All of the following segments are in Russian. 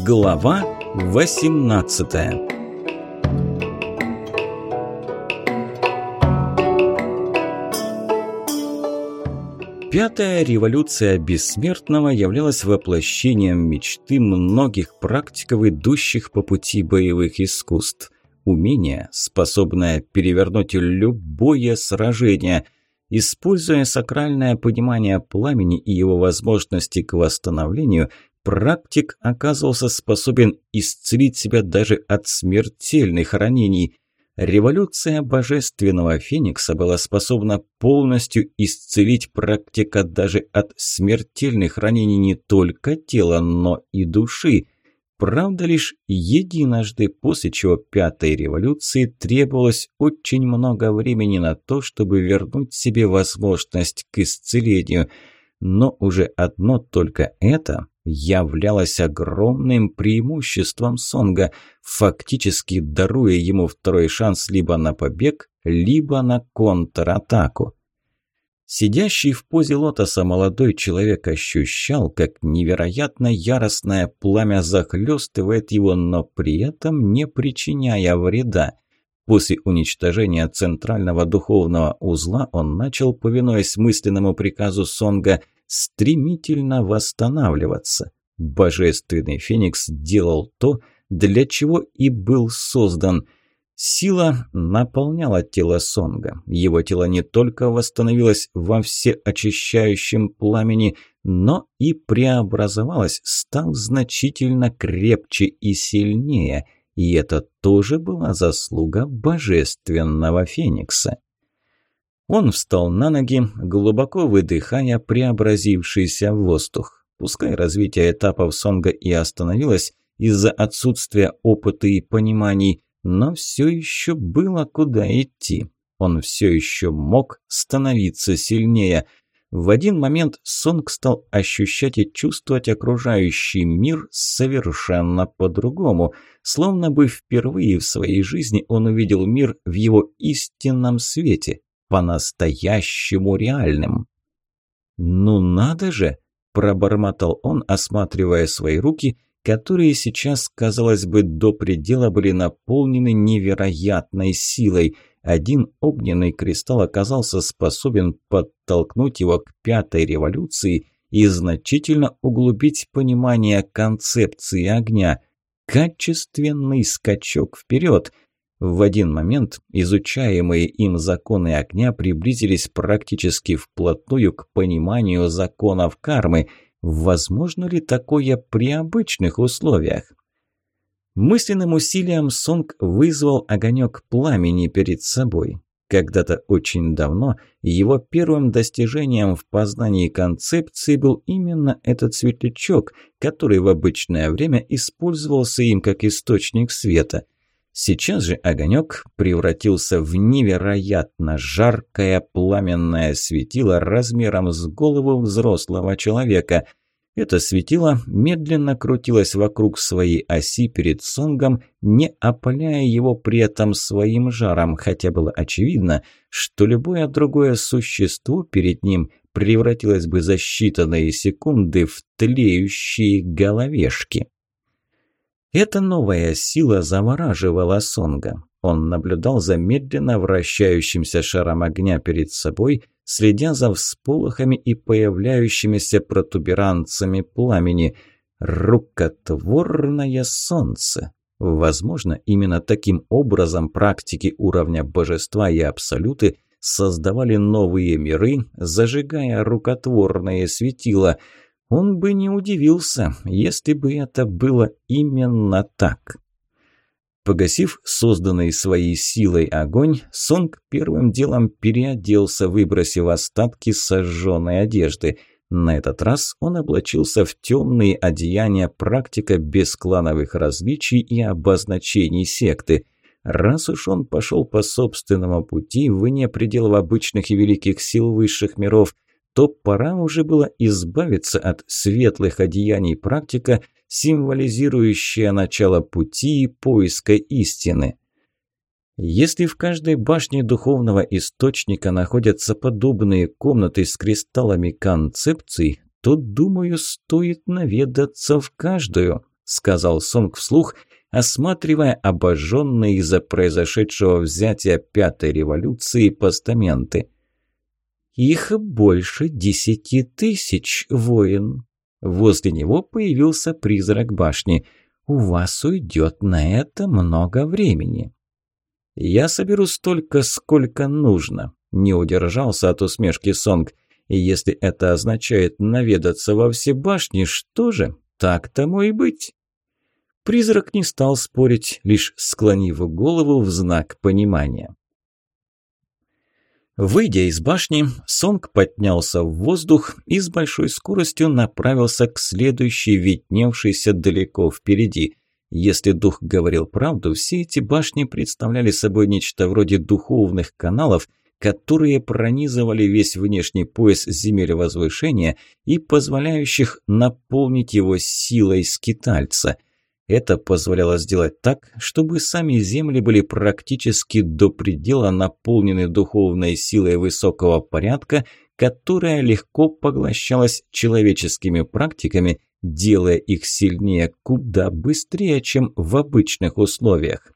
Глава 18 Пятая революция бессмертного являлась воплощением мечты многих практиков, идущих по пути боевых искусств. Умение, способное перевернуть любое сражение – Используя сакральное понимание пламени и его возможности к восстановлению, практик оказывался способен исцелить себя даже от смертельных ранений. Революция божественного феникса была способна полностью исцелить практика даже от смертельных ранений не только тела, но и души. Правда, лишь единожды, после чего пятой революции требовалось очень много времени на то, чтобы вернуть себе возможность к исцелению – но уже одно только это являлось огромным преимуществом Сонга, фактически даруя ему второй шанс либо на побег, либо на контратаку. Сидящий в позе лотоса молодой человек ощущал, как невероятно яростное пламя захлестывает его, но при этом не причиняя вреда. После уничтожения центрального духовного узла он начал, повинуясь мысленному приказу Сонга, стремительно восстанавливаться. Божественный Феникс делал то, для чего и был создан. Сила наполняла тело Сонга. Его тело не только восстановилось во всеочищающем пламени, но и преобразовалось, став значительно крепче и сильнее. И это тоже была заслуга божественного Феникса. Он встал на ноги, глубоко выдыхая преобразившийся воздух. Пускай развитие этапов Сонга и остановилось из-за отсутствия опыта и пониманий, но все еще было куда идти. Он все еще мог становиться сильнее. В один момент Сонг стал ощущать и чувствовать окружающий мир совершенно по-другому, словно бы впервые в своей жизни он увидел мир в его истинном свете, по-настоящему реальным. «Ну надо же!» – пробормотал он, осматривая свои руки, которые сейчас, казалось бы, до предела были наполнены невероятной силой. Один огненный кристалл оказался способен подтолкнуть его к пятой революции и значительно углубить понимание концепции огня. Качественный скачок вперед – в один момент изучаемые им законы огня приблизились практически вплотную к пониманию законов кармы. Возможно ли такое при обычных условиях? Мысленным усилием Сонг вызвал огонек пламени перед собой. Когда-то очень давно его первым достижением в познании концепции был именно этот светлячок, который в обычное время использовался им как источник света. Сейчас же огонек превратился в невероятно жаркое пламенное светило размером с голову взрослого человека. Это светило медленно крутилось вокруг своей оси перед Сонгом, не опаляя его при этом своим жаром, хотя было очевидно, что любое другое существо перед ним превратилось бы за считанные секунды в тлеющие головешки. Эта новая сила замораживала Сонга. Он наблюдал за медленно вращающимся шаром огня перед собой, следя за всполохами и появляющимися протуберанцами пламени. Рукотворное солнце. Возможно, именно таким образом практики уровня божества и абсолюты создавали новые миры, зажигая рукотворные светила – он бы не удивился, если бы это было именно так. Погасив созданный своей силой огонь, Сонг первым делом переоделся, выбросив остатки сожженной одежды. На этот раз он облачился в темные одеяния практика бесклановых различий и обозначений секты. Раз уж он пошел по собственному пути, вне пределов обычных и великих сил высших миров, то пора уже было избавиться от светлых одеяний практика, символизирующая начало пути и поиска истины. Если в каждой башне духовного источника находятся подобные комнаты с кристаллами концепций, то, думаю, стоит наведаться в каждую, сказал Сонг вслух, осматривая обожженные из-за произошедшего взятия пятой революции постаменты – их больше десяти тысяч воин. Возле него появился призрак башни. У вас уйдет на это много времени. Я соберу столько, сколько нужно. Не удержался от усмешки Сонг. И если это означает наведаться во все башни, что же, так тому и быть. Призрак не стал спорить, лишь склонив голову в знак понимания. Выйдя из башни, Сонг поднялся в воздух и с большой скоростью направился к следующей, видневшейся далеко впереди. Если дух говорил правду, все эти башни представляли собой нечто вроде духовных каналов, которые пронизывали весь внешний пояс земель возвышения и позволяющих наполнить его силой скитальца – это позволяло сделать так, чтобы сами земли были практически до предела наполнены духовной силой высокого порядка, которая легко поглощалась человеческими практиками, делая их сильнее куда быстрее, чем в обычных условиях.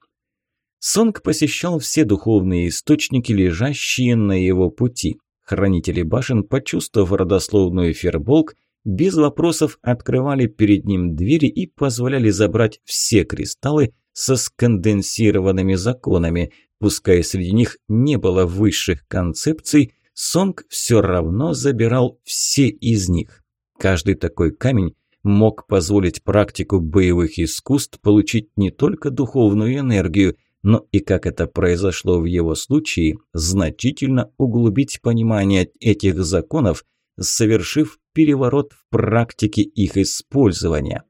Сонг посещал все духовные источники, лежащие на его пути. Хранители башен, почувствовав родословную Ферболк, без вопросов открывали перед ним двери и позволяли забрать все кристаллы со сконденсированными законами. Пускай среди них не было высших концепций, Сонг все равно забирал все из них. Каждый такой камень мог позволить практику боевых искусств получить не только духовную энергию, но и, как это произошло в его случае, значительно углубить понимание этих законов, совершив переворот в практике их использования.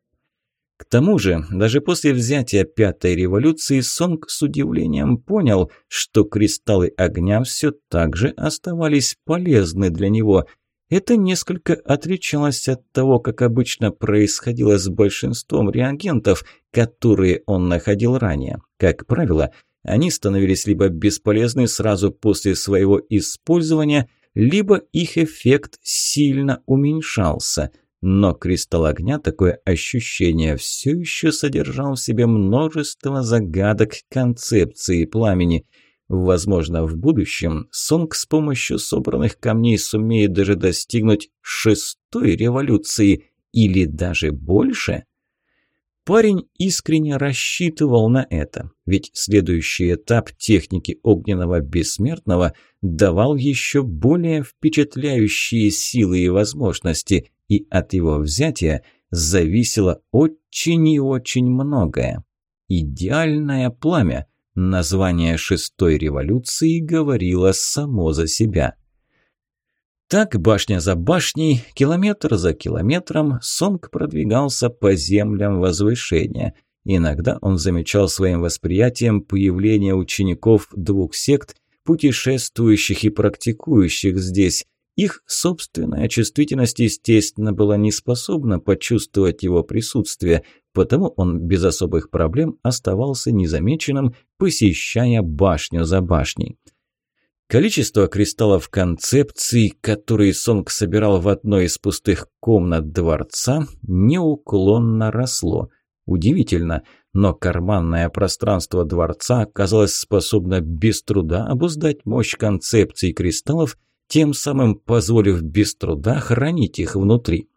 К тому же, даже после взятия Пятой революции Сонг с удивлением понял, что кристаллы огня все так же оставались полезны для него. Это несколько отличалось от того, как обычно происходило с большинством реагентов, которые он находил ранее. Как правило, они становились либо бесполезны сразу после своего использования, либо их эффект сильно уменьшался, но кристалл огня такое ощущение все еще содержал в себе множество загадок концепции пламени. Возможно, в будущем Сонг с помощью собранных камней сумеет даже достигнуть шестой революции или даже больше – Парень искренне рассчитывал на это, ведь следующий этап техники огненного бессмертного давал еще более впечатляющие силы и возможности, и от его взятия зависело очень и очень многое. «Идеальное пламя» – название шестой революции говорило само за себя – так башня за башней, километр за километром Сонг продвигался по землям возвышения. Иногда он замечал своим восприятием появление учеников двух сект, путешествующих и практикующих здесь. Их собственная чувствительность, естественно, была не способна почувствовать его присутствие, потому он без особых проблем оставался незамеченным, посещая башню за башней. Количество кристаллов концепций, которые Сонг собирал в одной из пустых комнат дворца, неуклонно росло. Удивительно, но карманное пространство дворца оказалось способно без труда обуздать мощь концепций кристаллов, тем самым позволив без труда хранить их внутри.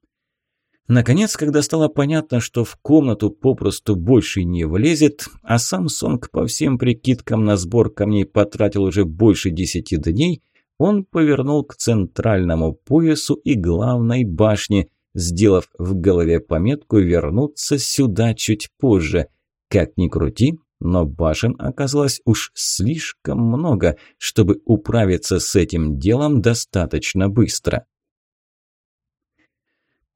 Наконец, когда стало понятно, что в комнату попросту больше не влезет, а сам Сонг по всем прикидкам на сбор камней потратил уже больше десяти дней, он повернул к центральному поясу и главной башне, сделав в голове пометку вернуться сюда чуть позже. Как ни крути, но башен оказалось уж слишком много, чтобы управиться с этим делом достаточно быстро.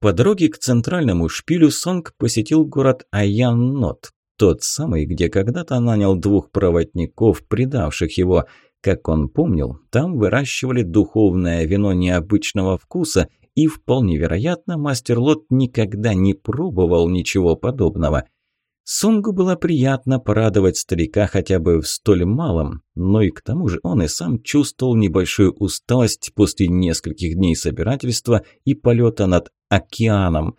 По дороге к центральному шпилю Сонг посетил город Аяннот, тот самый, где когда-то нанял двух проводников, предавших его. Как он помнил, там выращивали духовное вино необычного вкуса, и вполне вероятно, мастер Лот никогда не пробовал ничего подобного – Сунгу было приятно порадовать старика хотя бы в столь малом, но и к тому же он и сам чувствовал небольшую усталость после нескольких дней собирательства и полета над океаном.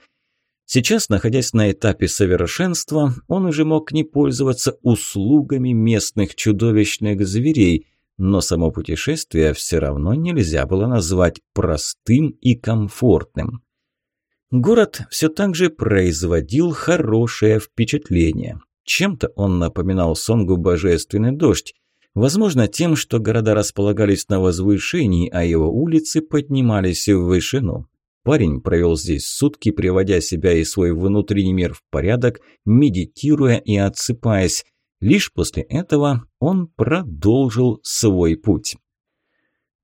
Сейчас, находясь на этапе совершенства, он уже мог не пользоваться услугами местных чудовищных зверей, но само путешествие все равно нельзя было назвать простым и комфортным. Город все так же производил хорошее впечатление. Чем-то он напоминал Сонгу божественный дождь. Возможно, тем, что города располагались на возвышении, а его улицы поднимались в вышину. Парень провел здесь сутки, приводя себя и свой внутренний мир в порядок, медитируя и отсыпаясь. Лишь после этого он продолжил свой путь.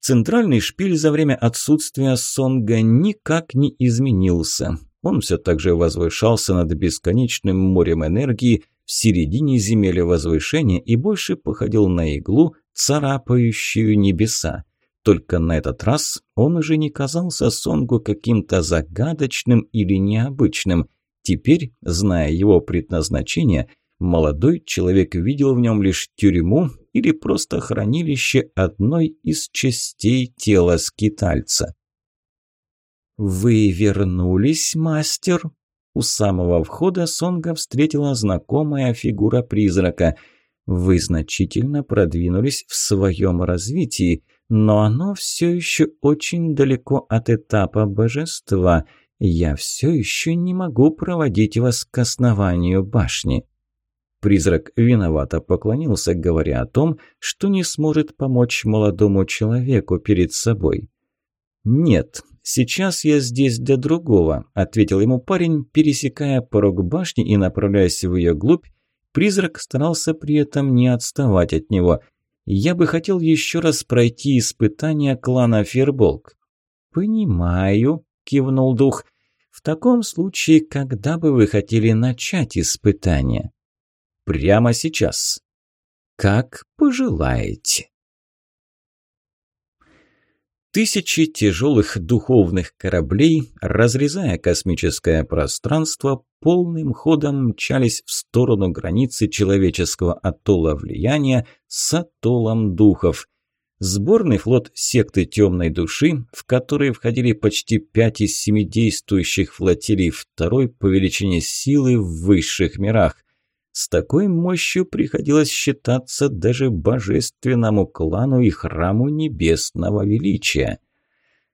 Центральный шпиль за время отсутствия Сонга никак не изменился. Он все так же возвышался над бесконечным морем энергии в середине земель возвышения и больше походил на иглу, царапающую небеса. Только на этот раз он уже не казался Сонгу каким-то загадочным или необычным. Теперь, зная его предназначение, Молодой человек видел в нем лишь тюрьму или просто хранилище одной из частей тела скитальца. «Вы вернулись, мастер?» У самого входа Сонга встретила знакомая фигура призрака. «Вы значительно продвинулись в своем развитии, но оно все еще очень далеко от этапа божества. Я все еще не могу проводить вас к основанию башни». Призрак виновато поклонился, говоря о том, что не сможет помочь молодому человеку перед собой. «Нет, сейчас я здесь для другого», – ответил ему парень, пересекая порог башни и направляясь в ее глубь, призрак старался при этом не отставать от него. «Я бы хотел еще раз пройти испытание клана Ферболк». «Понимаю», – кивнул дух. «В таком случае, когда бы вы хотели начать испытание?» прямо сейчас. Как пожелаете. Тысячи тяжелых духовных кораблей, разрезая космическое пространство, полным ходом мчались в сторону границы человеческого атолла влияния с атоллом духов. Сборный флот секты темной души, в который входили почти пять из семи действующих флотилий второй по величине силы в высших мирах – с такой мощью приходилось считаться даже божественному клану и храму небесного величия.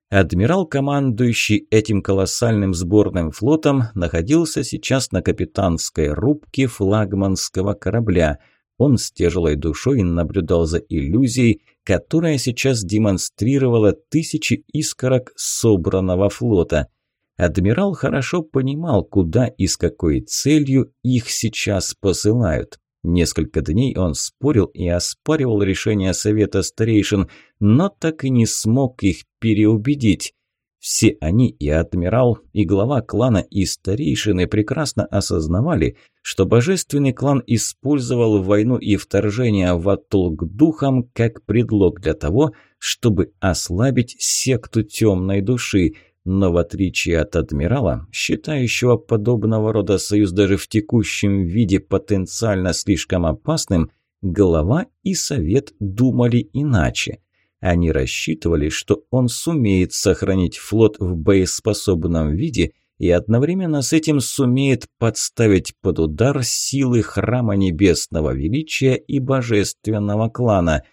Адмирал, командующий этим колоссальным сборным флотом, находился сейчас на капитанской рубке флагманского корабля. Он с тяжелой душой наблюдал за иллюзией, которая сейчас демонстрировала тысячи искорок собранного флота – Адмирал хорошо понимал, куда и с какой целью их сейчас посылают. Несколько дней он спорил и оспаривал решение Совета старейшин, но так и не смог их переубедить. Все они, и адмирал, и глава клана, и старейшины прекрасно осознавали, что божественный клан использовал войну и вторжение в Атул к духам как предлог для того, чтобы ослабить секту темной души – но в отличие от адмирала, считающего подобного рода союз даже в текущем виде потенциально слишком опасным, глава и совет думали иначе. Они рассчитывали, что он сумеет сохранить флот в боеспособном виде и одновременно с этим сумеет подставить под удар силы Храма Небесного Величия и Божественного Клана –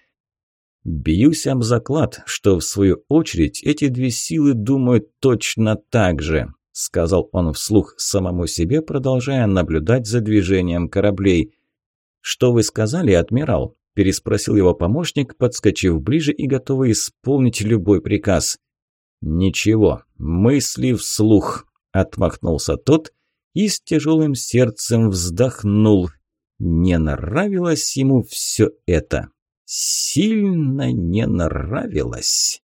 Бьюсь об заклад, что в свою очередь эти две силы думают точно так же», – сказал он вслух самому себе, продолжая наблюдать за движением кораблей. «Что вы сказали, адмирал?» – переспросил его помощник, подскочив ближе и готовый исполнить любой приказ. «Ничего, мысли вслух», – отмахнулся тот и с тяжелым сердцем вздохнул. Не нравилось ему все это сильно не нравилось.